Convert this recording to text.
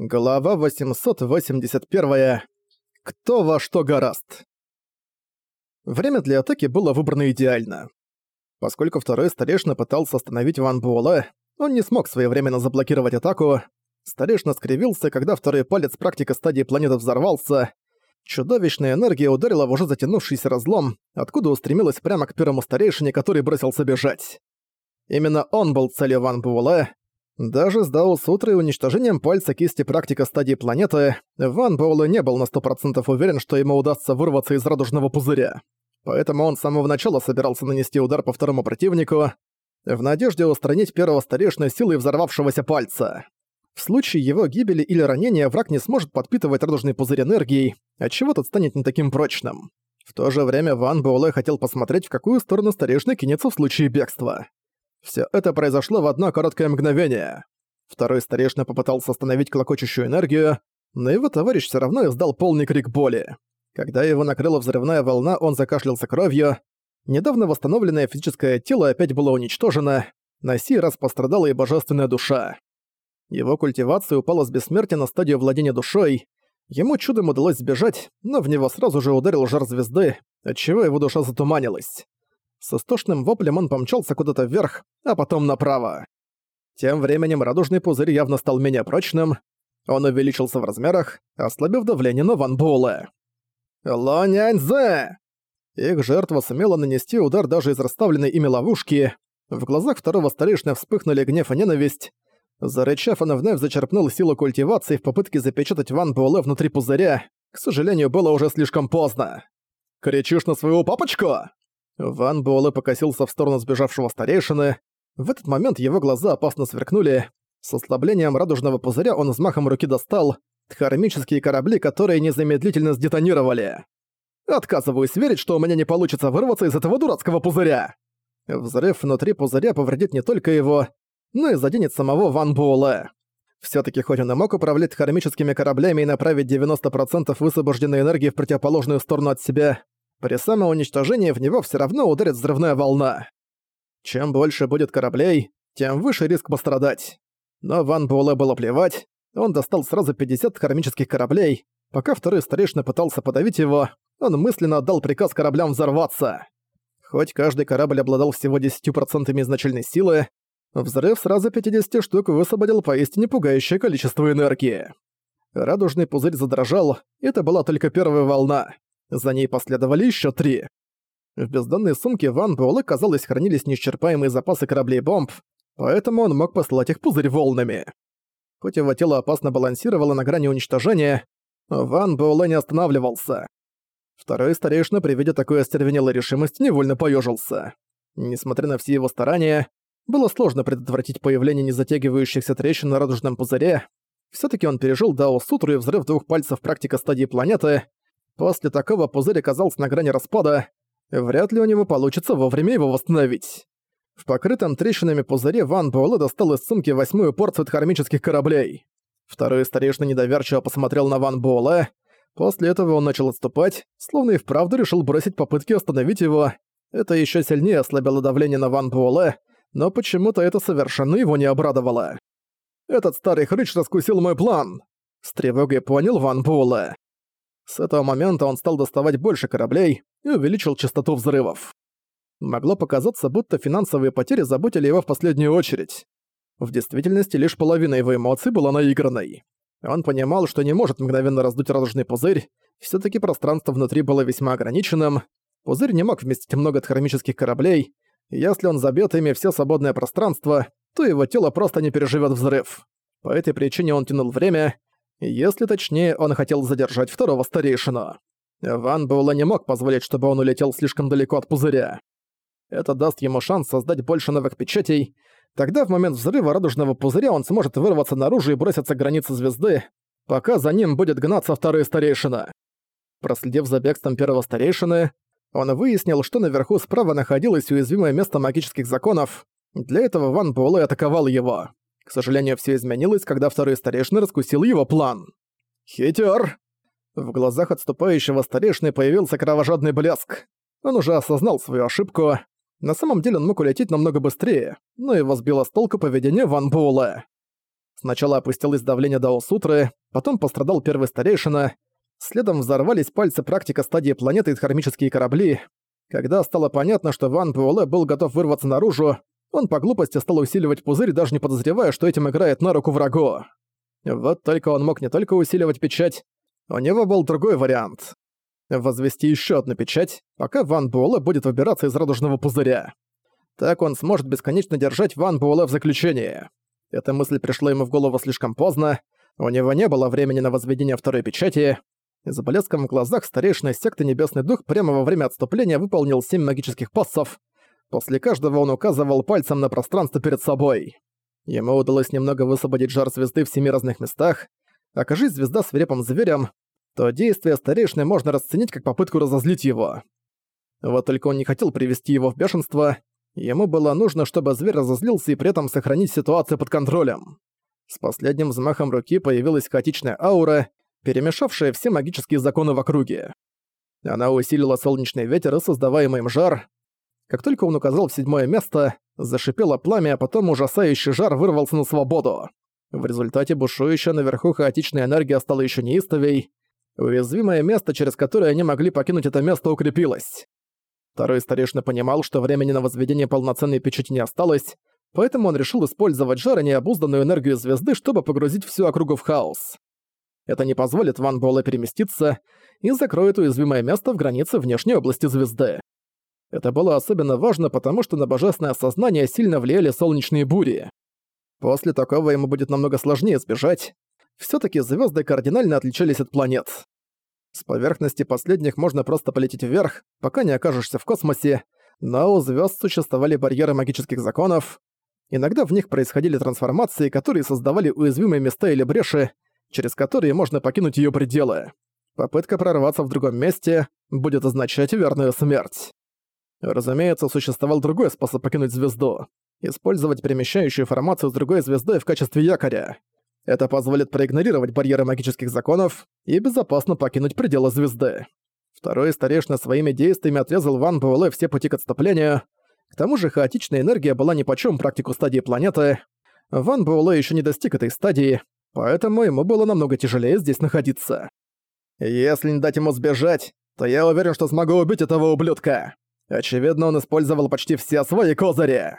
Глава 881. Кто во что гораст. Время для атаки было выбрано идеально. Поскольку второй старейшина пытался остановить Ван Буэлэ, он не смог своевременно заблокировать атаку. Старейшина скривился, когда второй палец практика стадии планеты взорвался. Чудовищная энергия ударила в уже затянувшийся разлом, откуда устремилась прямо к первому старейшине, который бросился бежать. Именно он был целью Ван Буэлэ, даже с Дао Сутрой и уничтожением пальца кисти практика стадии планеты, Ван Боулу не был на сто процентов уверен, что ему удастся вырваться из радужного пузыря. Поэтому он с самого начала собирался нанести удар по второму противнику, в надежде устранить первого старейшины силой взорвавшегося пальца. В случае его гибели или ранения враг не сможет подпитывать радужный пузырь энергией, отчего тот станет не таким прочным. В то же время Ван Буэлэ хотел посмотреть, в какую сторону старейшина кинется в случае бегства. Все это произошло в одно короткое мгновение. Второй старейшина попытался остановить клокочущую энергию, но его товарищ все равно издал полный крик боли. Когда его накрыла взрывная волна, он закашлялся кровью. Недавно восстановленное физическое тело опять было уничтожено, на сей раз пострадала и божественная душа. Его культивация упала с бессмертия на стадию владения душой. Ему чудом удалось сбежать, но в него сразу же ударил жар звезды, отчего его душа затуманилась. С истошным воплем он помчался куда-то вверх, а потом направо. Тем временем радужный пузырь явно стал менее прочным. Он увеличился в размерах, ослабив давление на Ван Буэлэ. «Лоняньзе!» Их жертва сумела нанести удар даже из расставленной ими ловушки. В глазах второго старейшины вспыхнули гнев и ненависть. Зарычав, он вновь зачерпнул силу культивации в попытке запечатать Ван Буэлэ внутри пузыря. К сожалению, было уже слишком поздно. «Кричишь на своего папочку?» Ван Буэлэ покосился в сторону сбежавшего старейшины. В этот момент его глаза опасно сверкнули. С ослаблением радужного пузыря он взмахом руки достал дхармические корабли, которые незамедлительно сдетонировали. «Отказываюсь верить, что у меня не получится вырваться из этого дурацкого пузыря!» Взрыв внутри пузыря повредит не только его, но и заденет самого Ван Буэлэ. Всё-таки хоть он и мог управлять хармическими кораблями и направить 90% высвобожденной энергии в противоположную сторону от себя, при самоуничтожении в него все равно ударит взрывная волна. Чем больше будет кораблей, тем выше риск пострадать. Но Ван Буэлэ было плевать, он достал сразу 50 кармических кораблей. Пока второй старейшина пытался подавить его, он мысленно отдал приказ кораблям взорваться. Хоть каждый корабль обладал всего 10% изначальной силы, взрыв сразу 50 штук высвободил поистине пугающее количество энергии. Радужный пузырь задрожал, это была только первая волна. За ней последовали еще три. В бездонной сумке Ван Буэлэ, казалось, хранились неисчерпаемые запасы кораблей бомб, поэтому он мог послать их пузырь волнами. Хоть его тело опасно балансировало на грани уничтожения, Ван Буэлэ не останавливался. Второй старейшина при виде такой остервенелой решимости невольно поёжился. Несмотря на все его старания, было сложно предотвратить появление незатягивающихся трещин на радужном пузыре. все таки он пережил Дао Сутру и взрыв двух пальцев практика стадии планеты, После такого пузырь оказался на грани распада, вряд ли у него получится вовремя его восстановить. В покрытом трещинами пузыре Ван Буэлэ достал из сумки восьмую порцию кармических кораблей. Второй старейшина недоверчиво посмотрел на Ван Буэлэ. После этого он начал отступать, словно и вправду решил бросить попытки остановить его. Это еще сильнее ослабило давление на Ван Буэлэ, но почему-то это совершенно его не обрадовало. «Этот старый хрыч раскусил мой план!» С тревогой понял Ван Буэлэ. С этого момента он стал доставать больше кораблей и увеличил частоту взрывов. Могло показаться, будто финансовые потери заботили его в последнюю очередь. В действительности лишь половина его эмоций была наигранной. Он понимал, что не может мгновенно раздуть радужный пузырь, все таки пространство внутри было весьма ограниченным, пузырь не мог вместить много хромических кораблей, и если он забьет ими все свободное пространство, то его тело просто не переживет взрыв. По этой причине он тянул время, если точнее, он хотел задержать второго старейшину. Ван Буэлэ не мог позволить, чтобы он улетел слишком далеко от пузыря. Это даст ему шанс создать больше новых печатей, тогда в момент взрыва радужного пузыря он сможет вырваться наружу и броситься к границе звезды, пока за ним будет гнаться второй старейшина. Проследив за бегством первого старейшины, он выяснил, что наверху справа находилось уязвимое место магических законов, для этого Ван Буэлэ атаковал его. К сожалению, все изменилось, когда второй старейшина раскусил его план. «Хитер!» В глазах отступающего старейшины появился кровожадный блеск. Он уже осознал свою ошибку. На самом деле он мог улететь намного быстрее, но его сбило с толку поведение Ван Буэлэ. Сначала опустилось давление Дао-сутры, потом пострадал первый старейшина, следом взорвались пальцы практика стадии планеты и хармические корабли. Когда стало понятно, что Ван Буэлэ был готов вырваться наружу, он по глупости стал усиливать пузырь, даже не подозревая, что этим играет на руку врагу. Вот только он мог не только усиливать печать, у него был другой вариант. Возвести еще одну печать, пока Ван Буэлэ будет выбираться из радужного пузыря. Так он сможет бесконечно держать Ван Буэлэ в заключении. Эта мысль пришла ему в голову слишком поздно, у него не было времени на возведение второй печати. За блеском в глазах старейшина секты Небесный Дух прямо во время отступления выполнил семь магических пассов. После каждого он указывал пальцем на пространство перед собой. Ему удалось немного высвободить жар звезды в семи разных местах. Окажись звезда свирепым зверем, то действие старейшины можно расценить как попытку разозлить его. Вот только он не хотел привести его в бешенство, Ему было нужно, чтобы зверь разозлился и при этом сохранить ситуацию под контролем. С последним взмахом руки появилась хаотичная аура, перемешавшая все магические законы в округе. Она усилила солнечный ветер и создаваемый им жар. Как только он указал в седьмое место, зашипело пламя, а потом ужасающий жар вырвался на свободу. В результате бушующая наверху хаотичная энергия стала еще неистовей. Уязвимое место, через которое они могли покинуть это место, укрепилось. Второй старейшина понимал, что времени на возведение полноценной печати не осталось, поэтому он решил использовать жар и необузданную энергию звезды, чтобы погрузить всю округу в хаос. Это не позволит Ван Буэлэ переместиться и закроет уязвимое место в границе внешней области звезды. Это было особенно важно, потому что на божественное сознание сильно влияли солнечные бури. После такого ему будет намного сложнее сбежать. все таки звезды кардинально отличались от планет. С поверхности последних можно просто полететь вверх, пока не окажешься в космосе, но у звезд существовали барьеры магических законов. Иногда в них происходили трансформации, которые создавали уязвимые места или бреши, через которые можно покинуть ее пределы. Попытка прорваться в другом месте будет означать верную смерть. Разумеется, существовал другой способ покинуть звезду. Использовать перемещающую формацию с другой звездой в качестве якоря. Это позволит проигнорировать барьеры магических законов и безопасно покинуть пределы звезды. Второй старейшина своими действиями отрезал Ван Буэлэ все пути к отступлению. К тому же хаотичная энергия была нипочём практику стадии планеты. Ван Буэлэ ещё не достиг этой стадии, поэтому ему было намного тяжелее здесь находиться. Если не дать ему сбежать, то я уверен, что смогу убить этого ублюдка. Очевидно, он использовал почти все свои козыри.